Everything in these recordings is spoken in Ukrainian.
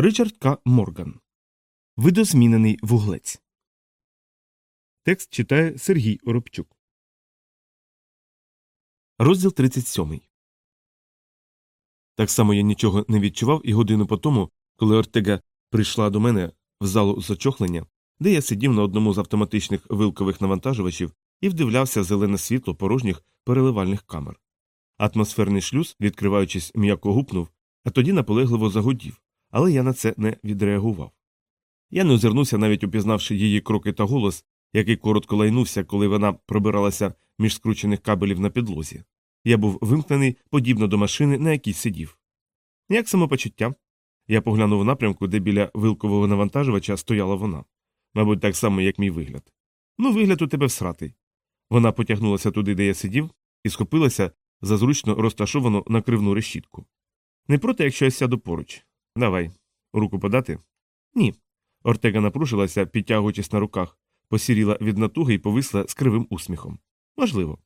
Ричард К. Морган. Видозмінений вуглець. Текст читає Сергій Оробчук. Розділ 37. Так само я нічого не відчував і годину по тому, коли Ортега прийшла до мене в залу зачохлення, де я сидів на одному з автоматичних вилкових навантажувачів і вдивлявся зелене світло порожніх переливальних камер. Атмосферний шлюз, відкриваючись, м'яко гупнув, а тоді наполегливо загудів, але я на це не відреагував. Я не озирнувся, навіть упізнавши її кроки та голос, який коротко лайнувся, коли вона пробиралася між скручених кабелів на підлозі. Я був вимкнений подібно до машини, на якій сидів. Як самопочуття? Я поглянув у напрямку, де біля вилкового навантажувача стояла вона. Мабуть, так само, як мій вигляд. Ну, вигляд у тебе всратий. Вона потягнулася туди, де я сидів, і схопилася за зручно розташовану накривну решітку. Не проти, якщо я сяду поруч. Давай. Руку подати? Ні. Ортега напружилася, підтягуючись на руках, посіріла від натуги і повисла з кривим усміхом. Можливо.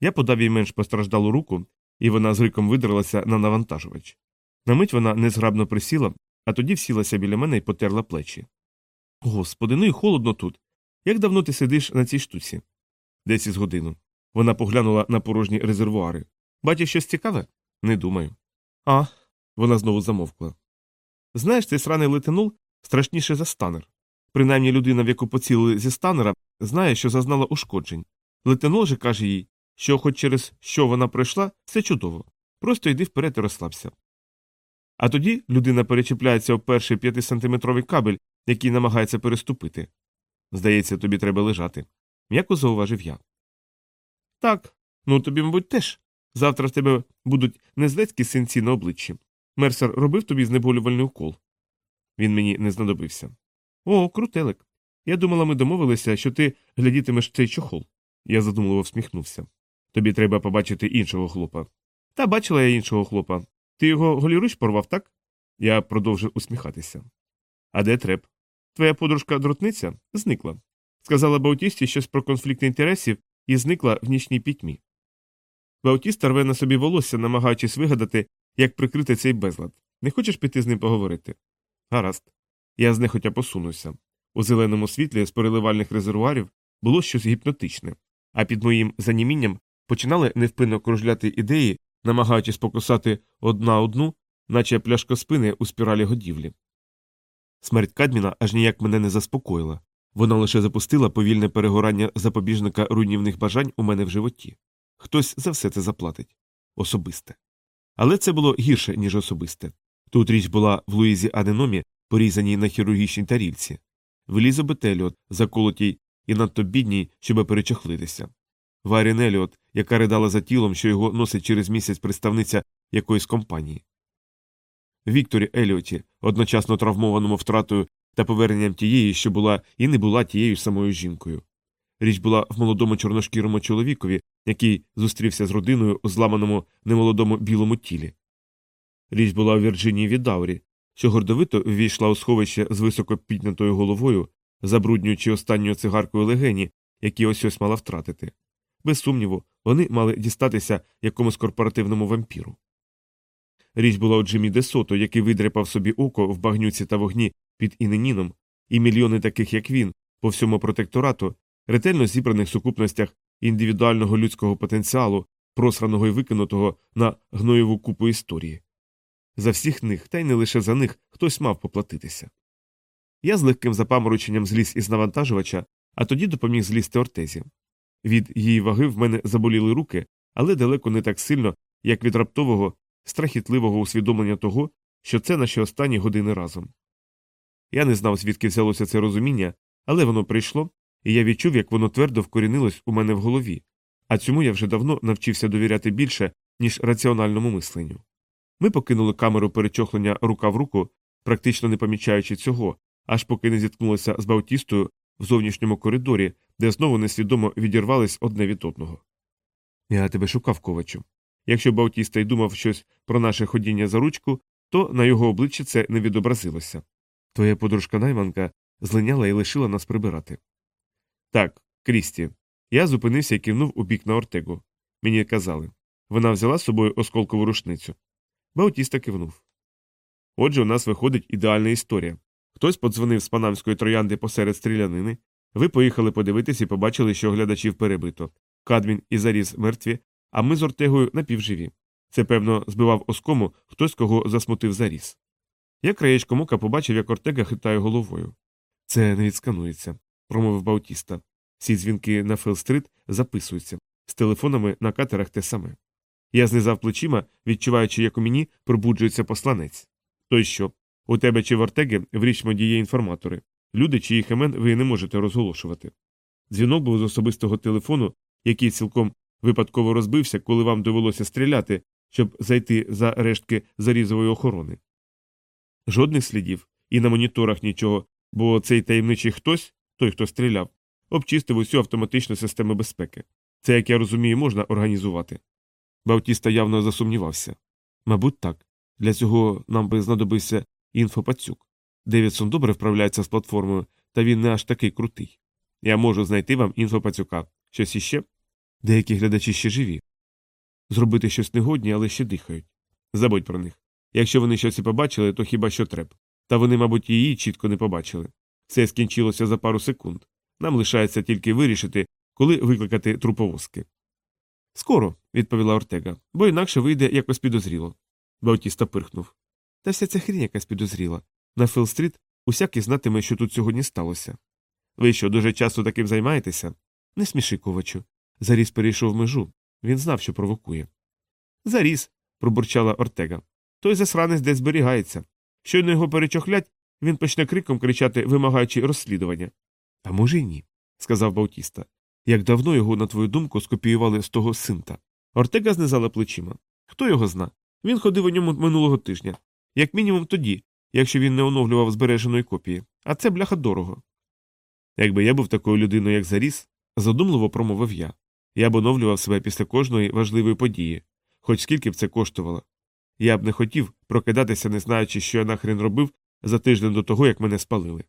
Я подав їй менш постраждалу руку, і вона з риком видралася на навантажувач. На мить вона незграбно присіла, а тоді всілася біля мене і потерла плечі. Господи, ну і холодно тут. Як давно ти сидиш на цій штуці? Десь із годину. Вона поглянула на порожні резервуари. Бачиш щось цікаве? Не думаю. А. Вона знову замовкла. Знаєш, цей сраний летенул страшніше за станер. Принаймні людина, в яку поцілили зі станера, знає, що зазнала ушкоджень. Летенол же каже їй, що, хоч через що вона пройшла, все чудово. Просто йди вперед і розслабся. А тоді людина перечіпляється об перший п'ятисантиметровий кабель, який намагається переступити. Здається, тобі треба лежати. М'яко зауважив я. Так, ну тобі, мабуть, теж. Завтра в тебе будуть незлецькі синці на обличчі. Мерсер робив тобі знеболювальний укол. Він мені не знадобився. О, крутелик. Я думала, ми домовилися, що ти глядітимеш цей чохол. Я задумливо всміхнувся. Тобі треба побачити іншого хлопа. Та бачила я іншого хлопа. Ти його голіруч порвав, так? Я продовжив усміхатися. А де треп? Твоя подружка дротниця зникла. Сказала Баутісті щось про конфлікт інтересів і зникла в нічній пітьмі. Баутіста рве на собі волосся, намагаючись вигадати, як прикрити цей безлад. Не хочеш піти з ним поговорити? Гаразд. Я знехотя посунуся. У зеленому світлі з переливальних резервуарів було щось гіпнотичне, а під моїм занімінням починали невпинно кружляти ідеї, намагаючись покусати одна одну, наче пляшкоспини у спіралі годівлі. Смерть Кадміна аж ніяк мене не заспокоїла. Вона лише запустила повільне перегорання запобіжника руйнівних бажань у мене в животі. Хтось за все це заплатить особисте. Але це було гірше, ніж особисте. Тут річ була в Луїзі Аденомі, порізаній на хірургічній тарілці, в Елізабет Еліот, заколотій і надто бідній, щоб перечахлитися, в Арін Еліот, яка ридала за тілом, що його носить через місяць представниця якоїсь компанії. Вікторі Еліоті, одночасно травмованому втратою та поверненням тієї, що була і не була тією самою жінкою. Річ була в молодому чорношкірому чоловікові, який зустрівся з родиною у зламаному немолодому білому тілі. Річ була у Вірджинії Відаурі, що гордовито ввійшла у сховище з високо піднятою головою, забруднюючи останньою цигаркою легені, які ось ось мала втратити. Без сумніву, вони мали дістатися якомусь корпоративному вампіру. Річ була у Джимі Десото, який видряпав собі око в багнюці та вогні під Іненіном, і мільйони таких, як він, по всьому протекторату, ретельно зібраних сукупностях індивідуального людського потенціалу, просраного і викинутого на гноєву купу історії. За всіх них, та й не лише за них, хтось мав поплатитися. Я з легким запамороченням зліз із навантажувача, а тоді допоміг злізти ортезі. Від її ваги в мене заболіли руки, але далеко не так сильно, як від раптового, страхітливого усвідомлення того, що це наші останні години разом. Я не знав, звідки взялося це розуміння, але воно прийшло, і я відчув, як воно твердо вкорінилось у мене в голові, а цьому я вже давно навчився довіряти більше, ніж раціональному мисленню. Ми покинули камеру перечохлення рука в руку, практично не помічаючи цього, аж поки не зіткнулися з Баутістою в зовнішньому коридорі, де знову несвідомо відірвались одне від одного. Я тебе шукав, ковачу. Якщо Баутіста й думав щось про наше ходіння за ручку, то на його обличчі це не відобразилося. Твоя подружка найманка злиняла і лишила нас прибирати. Так, Крісті. Я зупинився і кивнув у бік на Ортегу. Мені казали. Вона взяла з собою осколкову рушницю. Баутіста кивнув. Отже, у нас виходить ідеальна історія. Хтось подзвонив з панамської троянди посеред стрілянини. Ви поїхали подивитись і побачили, що глядачів перебито. Кадмін і заріз мертві, а ми з Ортегою напівживі. Це, певно, збивав оскому хтось, кого засмутив заріз. Я краєчком ока побачив, як Ортега хитає головою. Це не відсканується, промовив Баутіста. Всі дзвінки на Фелл-стрит записуються, з телефонами на катерах те саме. Я знизав плечима, відчуваючи, як у мені пробуджується посланець. То й що? У тебе чи в Ортеги в Річмонді є інформатори, люди, чиїх імен ви не можете розголошувати. Дзвінок був з особистого телефону, який цілком випадково розбився, коли вам довелося стріляти, щоб зайти за рештки зарізової охорони. Жодних слідів, і на моніторах нічого, бо цей таємничий хтось, той, хто стріляв, обчистив усю автоматичну систему безпеки. Це, як я розумію, можна організувати. Баутіста явно засумнівався. Мабуть, так. Для цього нам би знадобився інфопацюк. Девідсон добре вправляється з платформою, та він не аж такий крутий. Я можу знайти вам інфопацюка. Щось іще? Деякі глядачі ще живі. Зробити щось не годні, але ще дихають. Забудь про них. Якщо вони щось і побачили, то хіба що Трепп. Та вони, мабуть, її чітко не побачили. Все скінчилося за пару секунд. Нам лишається тільки вирішити, коли викликати труповозки. Скоро, відповіла Ортега, бо інакше вийде якось підозріло. Баутіста пирхнув. Та вся ця хрінь якась підозріла. На Фелл-стріт усякий знатиме, що тут сьогодні сталося. Ви що, дуже часто таким займаєтеся? Не сміши, ковачу. Заріс перейшов межу. Він знав, що провокує. Заріс, пробурчала Ортега. Той засранець десь зберігається. Щойно його перечохлять, він почне криком кричати, вимагаючи розслідування. А може й ні, сказав Баутіста. Як давно його, на твою думку, скопіювали з того синта. Ортега знизала плечима. Хто його зна? Він ходив у ньому минулого тижня, як мінімум тоді, якщо він не оновлював збереженої копії, а це бляха дорого. Якби я був такою людиною, як Заріс, задумливо промовив я. Я б оновлював себе після кожної важливої події, хоч скільки б це коштувало. Я б не хотів прокидатися, не знаючи, що я нахрен робив за тиждень до того, як мене спалили.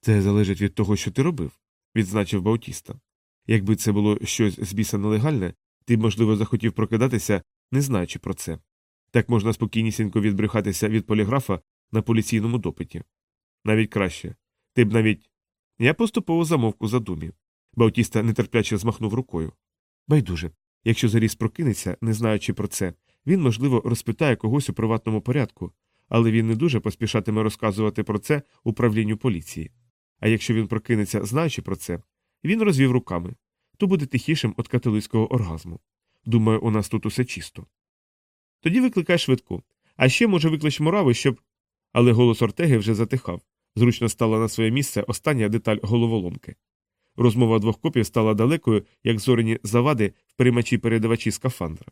Це залежить від того, що ти робив, відзначив Баутіста. Якби це було щось з біса нелегальне, ти б, можливо, захотів прокидатися, не знаючи про це. Так можна спокійнісінько відбрехатися від поліграфа на поліційному допиті. Навіть краще. Ти б навіть. Я поступово замовк у задумі. Баутіста нетерпляче змахнув рукою. Байдуже, якщо заріс прокинеться, не знаючи про це, він, можливо, розпитає когось у приватному порядку, але він не дуже поспішатиме розказувати про це управлінню поліції. А якщо він прокинеться, знаючи про це, він розвів руками то буде тихішим від католицького оргазму. Думаю, у нас тут усе чисто. Тоді викликай швидку. А ще, може, виклич мурави, щоб. Але голос Ортеги вже затихав. Зручно стала на своє місце остання деталь головоломки. Розмова двох копів стала далекою, як зорені завади в переймачі передавачі скафандра.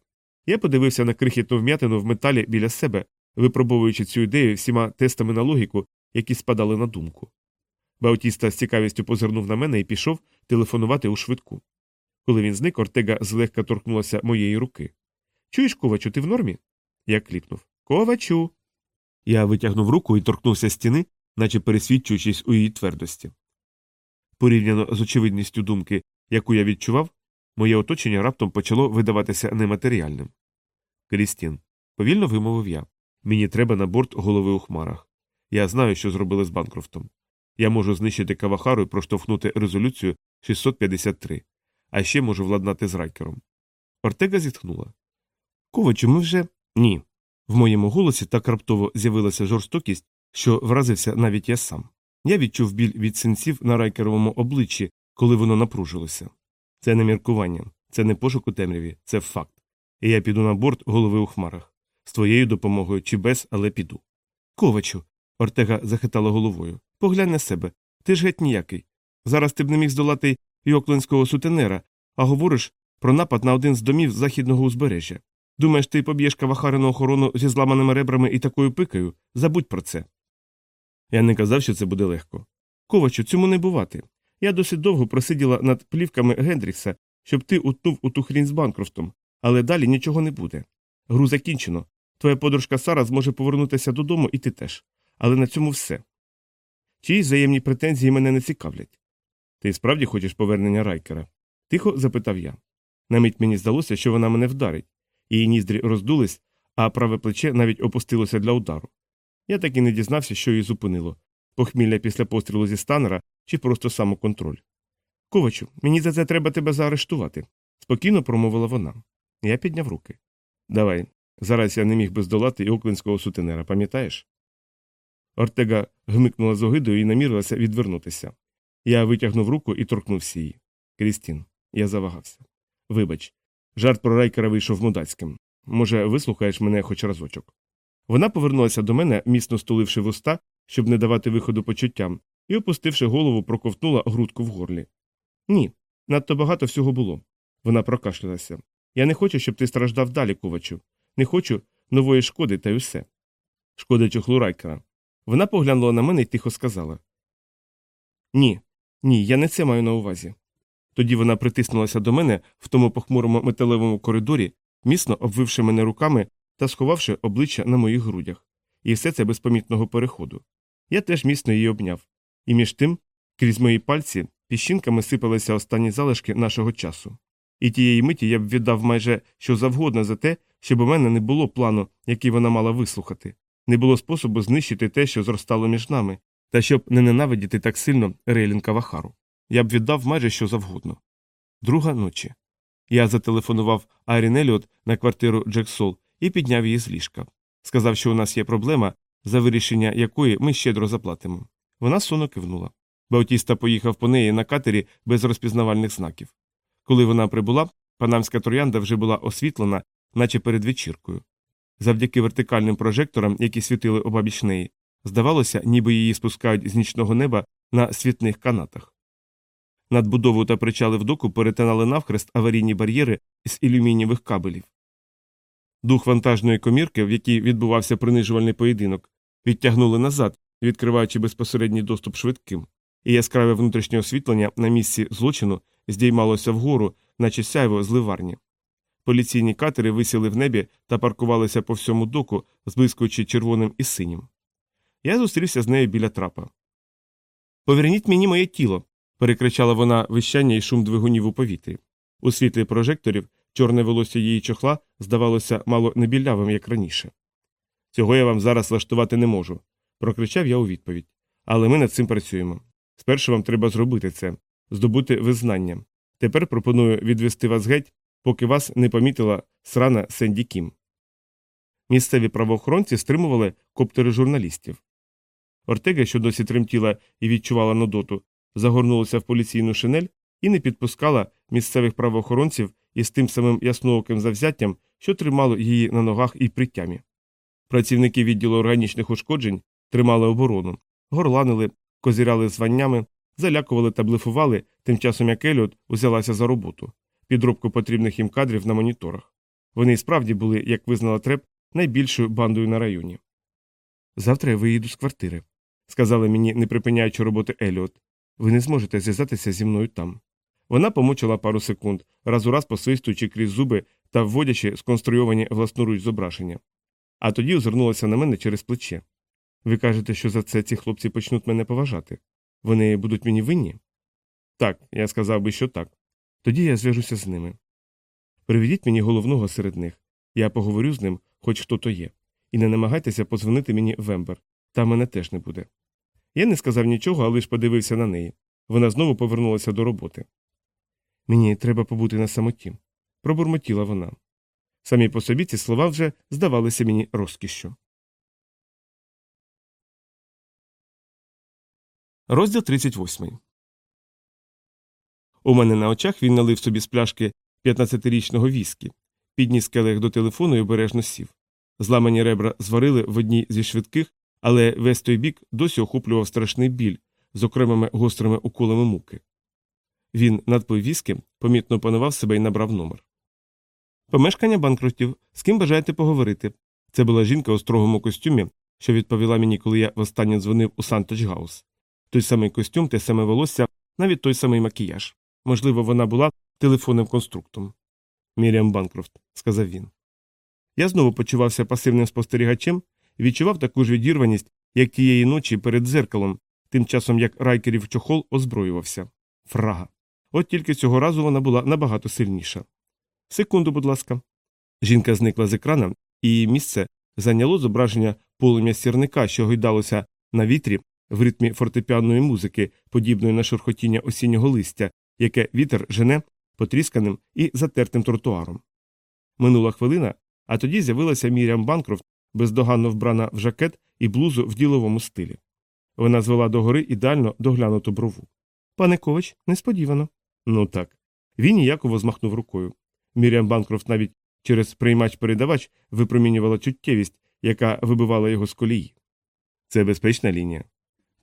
Я подивився на крихітну вм'ятину в металі біля себе, випробовуючи цю ідею всіма тестами на логіку, які спадали на думку. Баутіста з цікавістю позирнув на мене і пішов телефонувати у швидку. Коли він зник, Ортега злегка торкнулася моєї руки. Чуєш, ковачу, ти в нормі? Я клікнув. Ковачу. Я витягнув руку і торкнувся стіни, наче пересвідчуючись у її твердості. Порівняно з очевидністю думки, яку я відчував, моє оточення раптом почало видаватися нематеріальним. Крістін, повільно вимовив я. Мені треба на борт голови у хмарах. Я знаю, що зробили з Банкрофтом. Я можу знищити Кавахару і проштовхнути резолюцію 653, а ще можу владнати з райкером. Ортега зітхнула. Ковачу, ми вже. Ні. В моєму голосі так раптово з'явилася жорстокість, що вразився навіть я сам. Я відчув біль від синців на райкеровому обличчі, коли воно напружилося. Це не міркування, це не пошук у темряві, це факт. І я піду на борт голови у хмарах. З твоєю допомогою чи без, але піду. Ковачу. Ортега захитала головою. Поглянь на себе. Ти ж геть ніякий. Зараз ти б не міг здолати йоклендського сутенера, а говориш про напад на один з домів західного узбережжя. Думаєш, ти поб'єш кавахарину охорону зі зламаними ребрами і такою пикою? Забудь про це. Я не казав, що це буде легко. Ковачу, цьому не бувати. Я досить довго просиділа над плівками Гендрікса, щоб ти утнув у ту хрінь з Банкрофтом, але далі нічого не буде. Гру закінчено. Твоя подружка Сара зможе повернутися додому, і ти теж. Але на цьому все. Чиїсь взаємні претензії мене не цікавлять. Ти справді хочеш повернення райкера? Тихо запитав я. На мить мені здалося, що вона мене вдарить. Її ніздрі роздулись, а праве плече навіть опустилося для удару. Я так і не дізнався, що її зупинило похмілля після пострілу зі станера чи просто самоконтроль. Ковачу, мені за це треба тебе заарештувати, спокійно промовила вона. Я підняв руки. Давай. Зараз я не міг би здолати і оклинського сутенера, пам'ятаєш? Ортега гмикнула з огидою і намірилася відвернутися. Я витягнув руку і торкнувся її. Крістін, я завагався. Вибач, жарт про райкера вийшов мудацьким. Може, вислухаєш мене хоч разочок. Вона повернулася до мене, міцно стуливши вуста, щоб не давати виходу почуттям, і, опустивши голову, проковтнула грудку в горлі. Ні, надто багато всього було. Вона прокашлялася. Я не хочу, щоб ти страждав далі, ковачу. Не хочу нової шкоди та й усе. Шкода чохлу райкера. Вона поглянула на мене і тихо сказала Ні, ні, я не це маю на увазі. Тоді вона притиснулася до мене в тому похмурому металевому коридорі, міцно обвивши мене руками та сховавши обличчя на моїх грудях, і все це без помітного переходу. Я теж міцно її обняв, і між тим, крізь мої пальці, піщинками сипалися останні залишки нашого часу. І тієї миті я б віддав майже що завгодно за те, щоб у мене не було плану, який вона мала вислухати, не було способу знищити те, що зростало між нами, та щоб не ненавидіти так сильно Рейлінка Вахару. Я б віддав майже що завгодно. Друга ночі. Я зателефонував Айрін Еліот на квартиру Джексол і підняв її з ліжка. Сказав, що у нас є проблема, за вирішення якої ми щедро заплатимо. Вона сонно кивнула. Баутіста поїхав по неї на катері без розпізнавальних знаків. Коли вона прибула, панамська троянда вже була освітлена, наче перед вечіркою. Завдяки вертикальним прожекторам, які світили обабіч неї, здавалося, ніби її спускають з нічного неба на світних канатах. Надбудову та причали в доку перетинали навхрест аварійні бар'єри з ілюмінієвих кабелів. Дух вантажної комірки, в якій відбувався принижувальний поєдинок, відтягнули назад, відкриваючи безпосередній доступ швидким, і яскраве внутрішнє освітлення на місці злочину здіймалося вгору, наче сяйво зливарні. Поліційні катери висіли в небі та паркувалися по всьому доку, зблискуючи червоним і синім. Я зустрівся з нею біля трапа. Поверніть мені моє тіло. перекричала вона вищання і шум двигунів у повітрі. У світлі прожекторів чорне волосся її чохла здавалося мало не білявим, як раніше. Цього я вам зараз влаштувати не можу, прокричав я у відповідь. Але ми над цим працюємо. Спершу вам треба зробити це, здобути визнання. Тепер пропоную відвести вас геть, поки вас не помітила срана Сенді Кім. Місцеві правоохоронці стримували коптери журналістів. Ортега, що досі тремтіла і відчувала нудоту, загорнулася в поліційну шинель і не підпускала місцевих правоохоронців із тим самим яснооким завзяттям, що тримало її на ногах і при тямі. Працівники відділу органічних ушкоджень тримали оборону, горланили, козіряли званнями, залякували та блефували, тим часом як Еліот узялася за роботу, підробку потрібних їм кадрів на моніторах. Вони і справді були, як визнала Треп, найбільшою бандою на районі. Завтра я виїду з квартири, сказали мені, не припиняючи роботи Еліот. Ви не зможете зв'язатися зі мною там. Вона помучила пару секунд, раз у раз посвистуючи крізь зуби та вводячи сконструйовані власноруч зображення. А тоді озирнулася на мене через плече. Ви кажете, що за це ці хлопці почнуть мене поважати. Вони будуть мені винні? Так, я сказав би, що так. Тоді я зв'яжуся з ними. Приведіть мені головного серед них. Я поговорю з ним, хоч хто то є. І не намагайтеся позвонити мені в Ембер. Там мене теж не буде. Я не сказав нічого, а лише подивився на неї. Вона знову повернулася до роботи. Мені треба побути на самоті. Пробурмотіла вона. Самі по собі ці слова вже здавалися мені розкішшю. Розділ 38 У мене на очах він налив собі з пляшки 15-річного віскі, підніс келих до телефону і обережно сів. Зламані ребра зварили в одній зі швидких, але весь той бік досі охоплював страшний біль з окремими гострими уколами муки. Він надпив віскі, помітно опанував себе і набрав номер. Помешкання банкрутів. З ким бажаєте поговорити? Це була жінка у строгому костюмі, що відповіла мені, коли я востаннє дзвонив у Санточгаус. Той самий костюм, те саме волосся, навіть той самий макіяж. Можливо, вона була телефонним конструктом. Міріам Банкрофт, сказав він. Я знову почувався пасивним спостерігачем і відчував таку ж відірваність, як тієї ночі перед дзеркалом, тим часом як райкерів чохол озброювався. Фрага. От тільки цього разу вона була набагато сильніша. Секунду, будь ласка. Жінка зникла з екрана, і її місце зайняло зображення полум'я сірника, що гойдалося на вітрі в ритмі фортепіанної музики, подібної на шурхотіння осіннього листя, яке вітер жене потрісканим і затертим тротуаром. Минула хвилина, а тоді з'явилася Міріам Банкрофт, бездоганно вбрана в жакет і блузу в діловому стилі. Вона звела догори ідеально доглянуту брову. Пане Ковач, несподівано. Ну так. Він ніяково змахнув рукою. Міріам Банкрофт навіть через приймач передавач випромінювала чуттєвість, яка вибивала його з колії. Це безпечна лінія.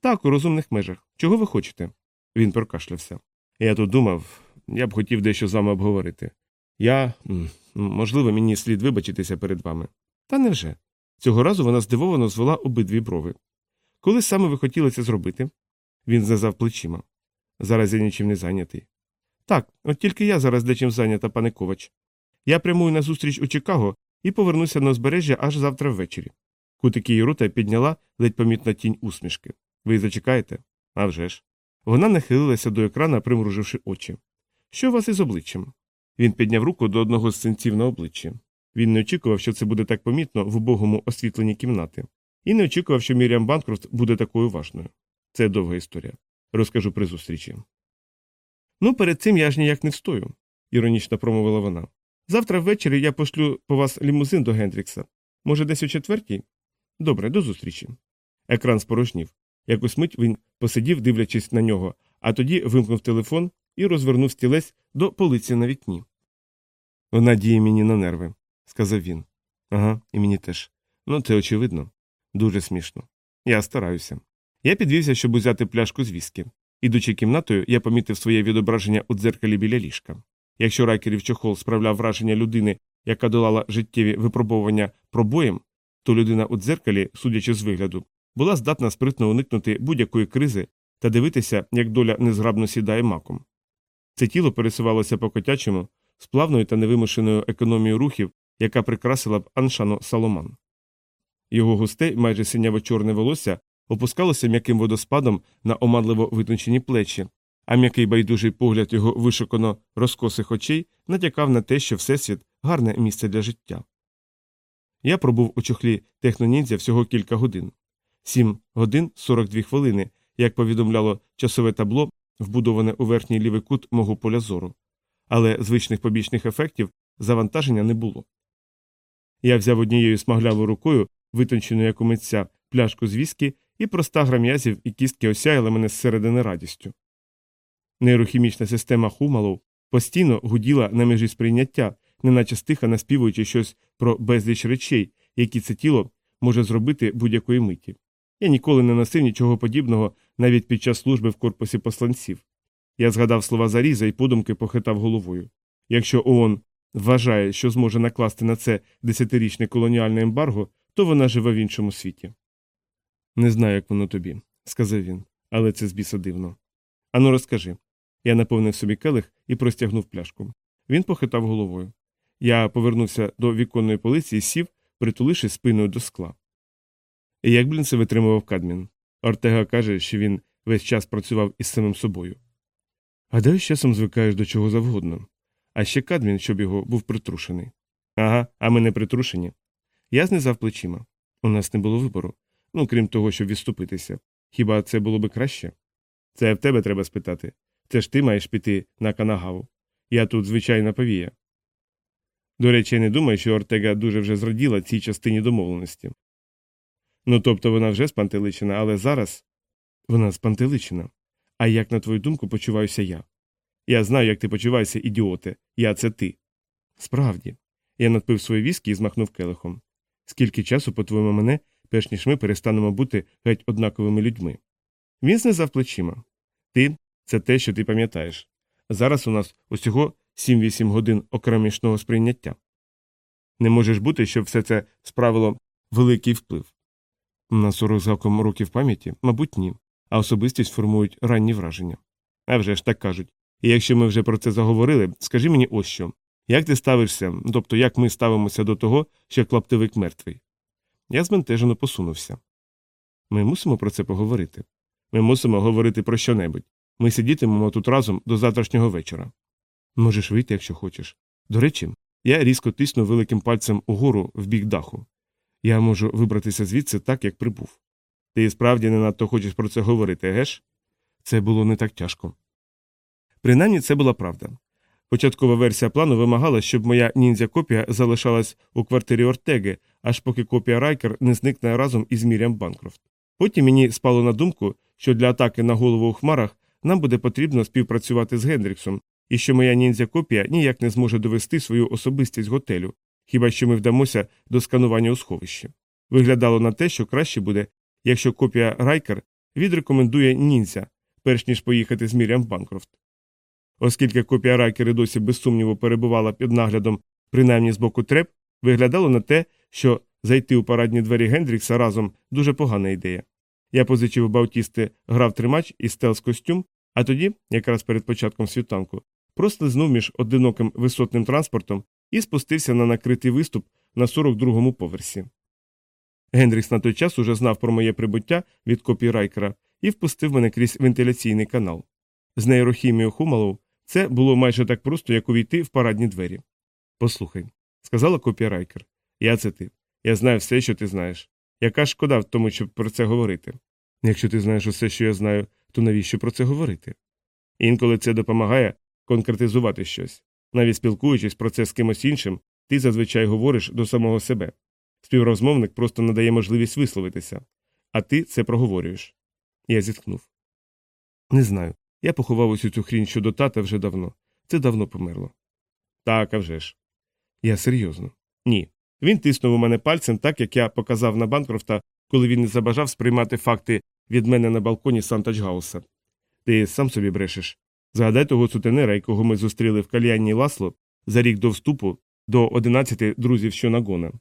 Так, у розумних межах. Чого ви хочете? Він прокашлявся. Я тут думав, я б хотів дещо з вами обговорити. Я, можливо, мені слід вибачитися перед вами. Та невже? Цього разу вона здивовано звела обидві брови. Коли саме ви хотіли це зробити? Він знизав плечима. Зараз я нічим не зайнятий. Так, от тільки я зараз дечим зайнята, пане Ковач. Я прямую на зустріч у Чикаго і повернуся на узбережжя аж завтра ввечері. Кутики її рота підняла ледь помітна тінь усмішки. Ви зачекаєте? «А вже ж». Вона нахилилася до екрана, примруживши очі. Що у вас із обличчям? Він підняв руку до одного з синців на обличчі. Він не очікував, що це буде так помітно в убогому освітленні кімнати, і не очікував, що Міріам Банкрофт буде такою важною. Це довга історія. Розкажу при зустрічі. Ну, перед цим я ж ніяк не встою, іронічно промовила вона. Завтра ввечері я пошлю по вас лімузин до Гендрікса. Може, десь о четвертій? Добре, до зустрічі. Екран спорожнів. Якусь мить він посидів, дивлячись на нього, а тоді вимкнув телефон і розвернув стілець до полиці на вікні. Вона діє мені на нерви, сказав він. Ага, і мені теж. Ну, це очевидно. Дуже смішно. Я стараюся. Я підвівся, щоб узяти пляшку з віскі. Ідучи кімнатою, я помітив своє відображення у дзеркалі біля ліжка. Якщо райкерів чохол справляв враження людини, яка долала життєві випробовування пробоєм, то людина у дзеркалі, судячи з вигляду, була здатна спритно уникнути будь-якої кризи та дивитися, як доля незграбно сідає маком. Це тіло пересувалося по котячому, з плавною та невимушеною економією рухів, яка прикрасила б Аншану Саломан. Його густе, майже синяво чорне волосся опускалося м'яким водоспадом на оманливо витончені плечі, а м'який байдужий погляд його вишукано розкосих очей натякав на те, що Всесвіт гарне місце для життя. Я пробув у чохлі техноніндзя всього кілька годин. Сім годин 42 хвилини, як повідомляло часове табло, вбудоване у верхній лівий кут мого поля зору. Але звичних побічних ефектів завантаження не було. Я взяв однією смаглявою рукою, витончену як у митця, пляшку з віскі, і проста гра м'язів і кістки осяяли мене зсередини радістю. Нейрохімічна система Хумалов постійно гуділа на межі сприйняття, неначе стиха наспівуючи щось про безліч речей, які це тіло може зробити будь-якої миті. Я ніколи не носив нічого подібного навіть під час служби в корпусі посланців. Я згадав слова Заріза і подумки похитав головою. Якщо ООН вважає, що зможе накласти на це десятирічне колоніальне ембарго, то вона живе в іншому світі. Не знаю, як воно тобі, сказав він, але це збіса дивно. Ану, розкажи. Я наповнив собі келих і простягнув пляшку. Він похитав головою. Я повернувся до віконної полиці і сів, притуливши спиною до скла. І як блін це витримував Кадмін? Ортега каже, що він весь час працював із самим собою. Гадаю, з часом звикаєш до чого завгодно. А ще Кадмін, щоб його був притрушений. Ага, а ми не притрушені. Я знизав плечима. У нас не було вибору. Ну, крім того, щоб відступитися. Хіба це було би краще? Це в тебе треба спитати. Це ж ти маєш піти на канагаву. Я тут звичайна повія. До речі, я не думаю, що Ортега дуже вже зраділа цій частині домовленості. Ну тобто вона вже спантеличена, але зараз вона спантеличена. А як, на твою думку, почуваюся я? Я знаю, як ти почуваєшся, ідіоте. Я це ти. Справді. Я надпив свої віскі і змахнув келихом. Скільки часу, по твоєму мене, перш ніж ми перестанемо бути геть однаковими людьми? Він знизав плечима. Ти це те, що ти пам'ятаєш. Зараз у нас усього 7-8 годин окремішного сприйняття. Не можеш бути, щоб все це справило великий вплив. На 40 заком років пам'яті, мабуть, ні, а особистість формують ранні враження. А вже ж так кажуть. І якщо ми вже про це заговорили, скажи мені ось що як ти ставишся, тобто як ми ставимося до того, що клаптевик мертвий? Я збентежено посунувся. Ми мусимо про це поговорити. Ми мусимо говорити про що небудь. Ми сидітимемо тут разом до завтрашнього вечора. Можеш вийти, якщо хочеш. До речі, я різко тиснув великим пальцем угору в бік даху. Я можу вибратися звідси так, як прибув. Ти справді не надто хочеш про це говорити, геш? Це було не так тяжко. Принаймні це була правда. Початкова версія плану вимагала, щоб моя ніндзя копія залишалась у квартирі Ортеги, аж поки копія Райкер не зникне разом із Мір'ям Банкрофт. Потім мені спало на думку, що для атаки на голову у хмарах нам буде потрібно співпрацювати з Гендріксом, і що моя ніндзя копія ніяк не зможе довести свою особистість готелю, хіба що ми вдамося до сканування у сховищі. Виглядало на те, що краще буде, якщо копія Райкер відрекомендує ніндзя, перш ніж поїхати з Мір'ям Банкрофт. Оскільки копія Райкери досі без сумніву перебувала під наглядом, принаймні з боку треп, виглядало на те, що зайти у парадні двері Гендрікса разом дуже погана ідея. Я позичив у Баутісти гравтримач і стелс костюм, а тоді, якраз перед початком світанку, прослизнув між одиноким висотним транспортом і спустився на накритий виступ на 42-му поверсі. Гендрікс на той час уже знав про моє прибуття від копії Райкера і впустив мене крізь вентиляційний канал. З нейрохімією Хумало в це було майже так просто, як увійти в парадні двері. Послухай, сказала копія Райкер. Я це ти. Я знаю все, що ти знаєш. Яка шкода в тому, щоб про це говорити? Якщо ти знаєш усе, що я знаю, то навіщо про це говорити? Інколи це допомагає конкретизувати щось. Навіть спілкуючись про це з кимось іншим, ти зазвичай говориш до самого себе. Співрозмовник просто надає можливість висловитися, а ти це проговорюєш. Я зітхнув. Не знаю. Я поховав усю цю хрінь щодо тата вже давно. Це давно померло. Так, а вже ж. Я серйозно. Ні. Він тиснув у мене пальцем, так як я показав на Банкрофта, коли він не забажав сприймати факти від мене на балконі Сантачгауса. Ти сам собі брешеш. Згадай того сутенера, якого ми зустріли в кальянні Ласло за рік до вступу до 11 друзів Щонагона.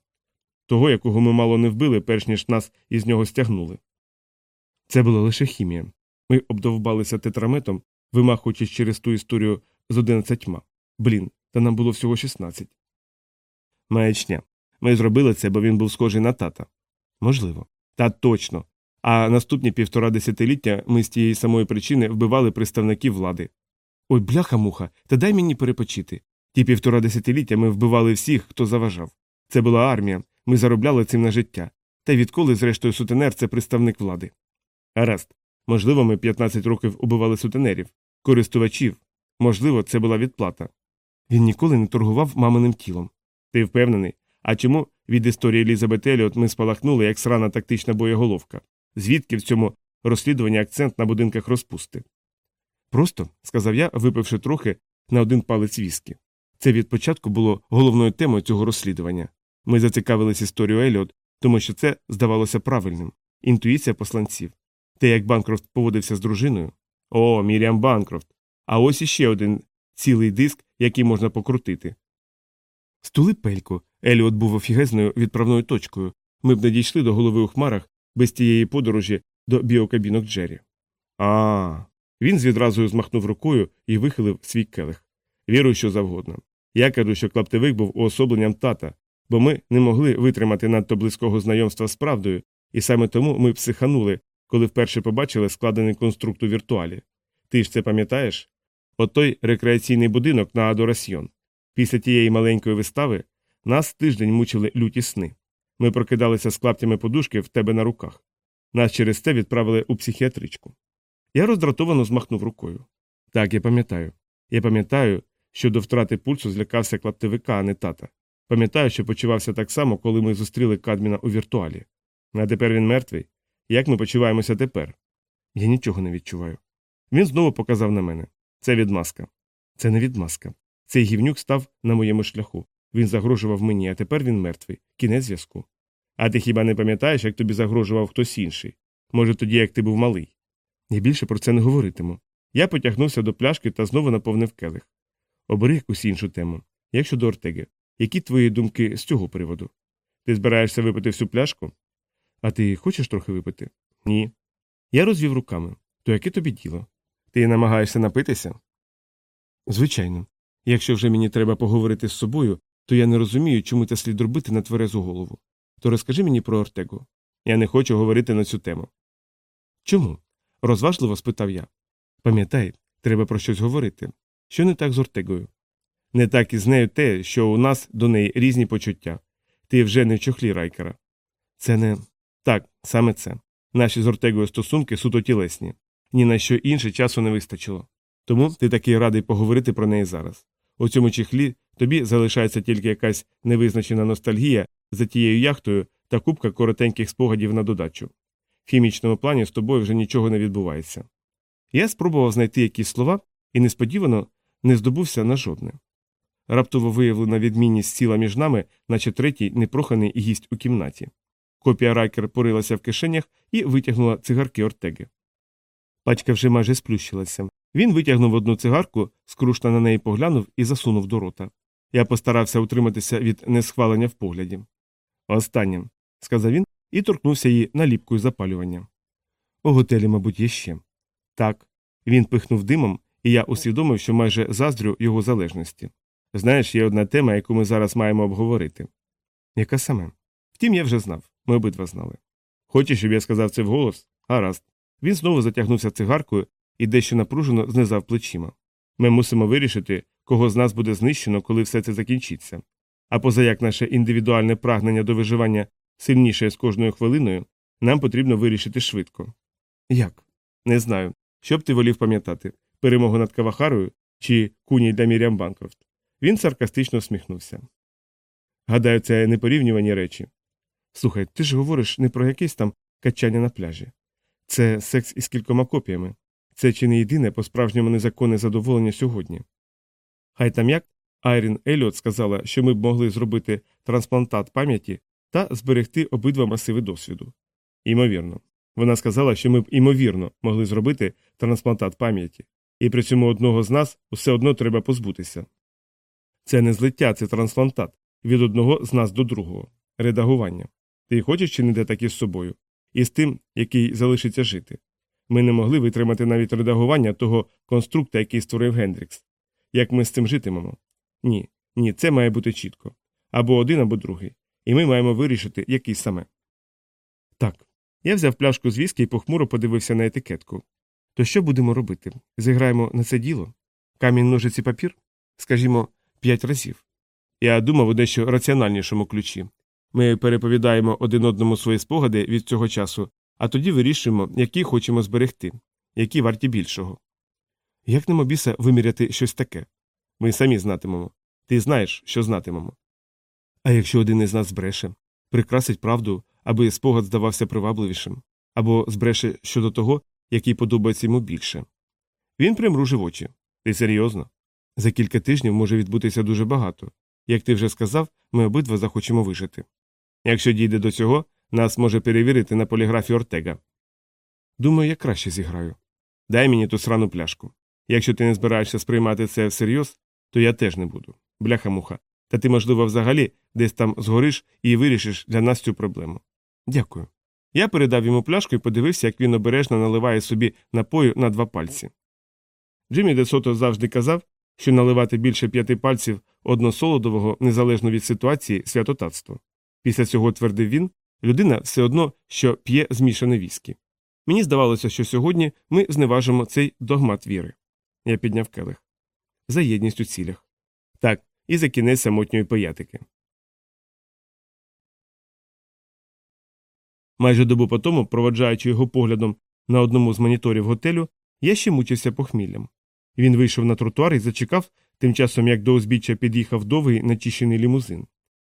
Того, якого ми мало не вбили, перш ніж нас із нього стягнули. Це була лише хімія. Ми обдовбалися тетраметом, вимахуючись через ту історію з одинадцятьма. Блін, та нам було всього 16. Маячня. Ми зробили це, бо він був схожий на тата. Можливо. Та точно. А наступні півтора десятиліття ми з тієї самої причини вбивали представників влади. Ой, бляха муха, та дай мені перепочити. Ті півтора десятиліття ми вбивали всіх, хто заважав. Це була армія, ми заробляли цим на життя. Та відколи, зрештою, сутенер це представник влади. Гаразд. Можливо, ми 15 років убивали сутенерів, користувачів. Можливо, це була відплата. Він ніколи не торгував маминим тілом. Ти впевнений? А чому від історії Елізабет Еліот ми спалахнули як срана тактична боєголовка? Звідки в цьому розслідуванні акцент на будинках розпусти? Просто, сказав я, випивши трохи на один палець віскі. Це від початку було головною темою цього розслідування. Ми зацікавились історією Еліот, тому що це здавалося правильним інтуїція посланців. Те, як Банкрофт поводився з дружиною. О, Міріам Банкрофт. А ось іще один цілий диск, який можна покрутити. Стули пельку. Еліот був офігезною відправною точкою. Ми б не дійшли до голови у хмарах без тієї подорожі до біокабінок Джері. А. Він з відразу змахнув рукою і вихилив свій келих. Вірую, що завгодно. Я кажу, що клаптевик був уособленням тата, бо ми не могли витримати надто близького знайомства з правдою, і саме тому ми психанули, коли вперше побачили складений конструкт у віртуалі. Ти ж це пам'ятаєш? Отой рекреаційний будинок на Адорасьйон. Після тієї маленької вистави нас тиждень мучили люті сни. Ми прокидалися з клаптями подушки в тебе на руках. Нас через це відправили у психіатричку. Я роздратовано змахнув рукою. Так, я пам'ятаю. Я пам'ятаю, що до втрати пульсу злякався клаптевика, а не тата. Пам'ятаю, що почувався так само, коли ми зустріли Кадміна у віртуалі. А тепер він мертвий. Як ми почуваємося тепер? Я нічого не відчуваю. Він знову показав на мене. Це відмазка. Це не відмазка. Цей гівнюк став на моєму шляху. Він загрожував мені, а тепер він мертвий. Кінець зв'язку. А ти хіба не пам'ятаєш, як тобі загрожував хтось інший? Може, тоді, як ти був малий? Я більше про це не говоритиму. Я потягнувся до пляшки та знову наповнив келих. Обери якусь іншу тему. Як щодо Ортеги, які твої думки з цього приводу? Ти збираєшся випити всю пляшку? А ти хочеш трохи випити? Ні. Я розвів руками. То яке тобі діло? Ти намагаєшся напитися? Звичайно. Якщо вже мені треба поговорити з собою, то я не розумію, чому це слід робити на тверезу голову. То розкажи мені про Ортегу. Я не хочу говорити на цю тему. Чому? Розважливо спитав я. Пам'ятай, треба про щось говорити. Що не так з Ортегою? Не так і з нею те, що у нас до неї різні почуття. Ти вже не в чохлі райкера. Це не так, саме це. Наші з Ортегою стосунки суто тілесні. Ні на що інше часу не вистачило. Тому ти такий радий поговорити про неї зараз. У цьому чехлі тобі залишається тільки якась невизначена ностальгія за тією яхтою та купка коротеньких спогадів на додачу. В хімічному плані з тобою вже нічого не відбувається. Я спробував знайти якісь слова і несподівано не здобувся на жодне. Раптово виявлена відмінність сіла між нами, наче третій непроханий гість у кімнаті. Копія Райкер порилася в кишенях і витягнула цигарки Ортеги. Пачка вже майже сплющилася. Він витягнув одну цигарку, скрушно на неї поглянув і засунув до рота. Я постарався утриматися від несхвалення в погляді. Останнім, сказав він і торкнувся її наліпкою запалювання. У готелі, мабуть, є ще. Так. Він пихнув димом, і я усвідомив, що майже заздрю його залежності. Знаєш, є одна тема, яку ми зараз маємо обговорити. Яка саме? Втім, я вже знав, ми обидва знали. Хочеш, щоб я сказав це вголос? Гаразд. Він знову затягнувся цигаркою і дещо напружено знизав плечима. Ми мусимо вирішити, кого з нас буде знищено, коли все це закінчиться. А позаяк наше індивідуальне прагнення до виживання сильніше з кожною хвилиною, нам потрібно вирішити швидко. Як? Не знаю. Що б ти волів пам'ятати перемогу над Кавахарою чи куні для Міріам Банкрофт? Він саркастично всміхнувся. Гадаю, це непорівнювані речі. Слухай, ти ж говориш не про якесь там качання на пляжі. Це секс із кількома копіями. Це чи не єдине по справжньому незаконне задоволення сьогодні. Хай там як Айрін Еліот сказала, що ми б могли зробити трансплантат пам'яті та зберегти обидва масиви досвіду. Імовірно. Вона сказала, що ми б імовірно могли зробити трансплантат пам'яті, і при цьому одного з нас все одно треба позбутися. Це не злиття, це трансплантат від одного з нас до другого, редагування. Ти хочеш чинити так із собою, і з тим, який залишиться жити. Ми не могли витримати навіть редагування того конструкта, який створив Гендрікс. Як ми з цим житимемо? Ні, ні, це має бути чітко. Або один, або другий. І ми маємо вирішити, який саме. Так. Я взяв пляшку з віскі і похмуро подивився на етикетку. То що будемо робити? Зіграємо на це діло? Камінь ножиці папір? Скажімо, п'ять разів. Я думав у дещо раціональнішому ключі. Ми переповідаємо один одному свої спогади від цього часу, а тоді вирішуємо, які хочемо зберегти, які варті більшого. Як нам обіса виміряти щось таке? Ми самі знатимемо. Ти знаєш, що знатимемо. А якщо один із нас збреше, прикрасить правду, аби спогад здавався привабливішим, або збреше щодо того, який подобається йому більше. Він примружив очі. Ти серйозно? За кілька тижнів може відбутися дуже багато. Як ти вже сказав, ми обидва захочемо вижити. Якщо дійде до цього, нас може перевірити на поліграфі Ортега. Думаю, я краще зіграю. Дай мені ту срану пляшку. Якщо ти не збираєшся сприймати це всерйоз, то я теж не буду. Бляха-муха. Та ти, можливо, взагалі десь там згориш і вирішиш для нас цю проблему. Дякую. Я передав йому пляшку і подивився, як він обережно наливає собі напою на два пальці. Джиммі Десото завжди казав, що наливати більше п'яти пальців односолодового, незалежно від ситуації, святотатство. Після цього твердив він, людина все одно, що п'є змішане віскі. Мені здавалося, що сьогодні ми зневажимо цей догмат віри. Я підняв келих. За єдність у цілях. Так, і за кінець самотньої поятики. Майже добу по тому, проводжаючи його поглядом на одному з моніторів готелю, я ще мучився похміллям. Він вийшов на тротуар і зачекав, тим часом як до узбіччя під'їхав довгий начищений лімузин.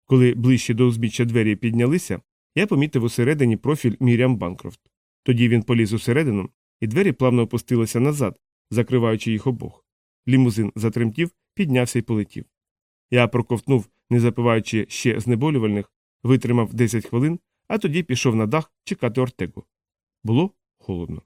Коли ближче до узбіччя двері піднялися, я помітив усередині профіль Міріам Банкрофт. Тоді він поліз усередину, і двері плавно опустилися назад, закриваючи їх обох. Лімузин затремтів, піднявся і полетів. Я проковтнув, не запиваючи ще знеболювальних, витримав 10 хвилин, а тоді пішов на дах чекати Ортегу. Було холодно.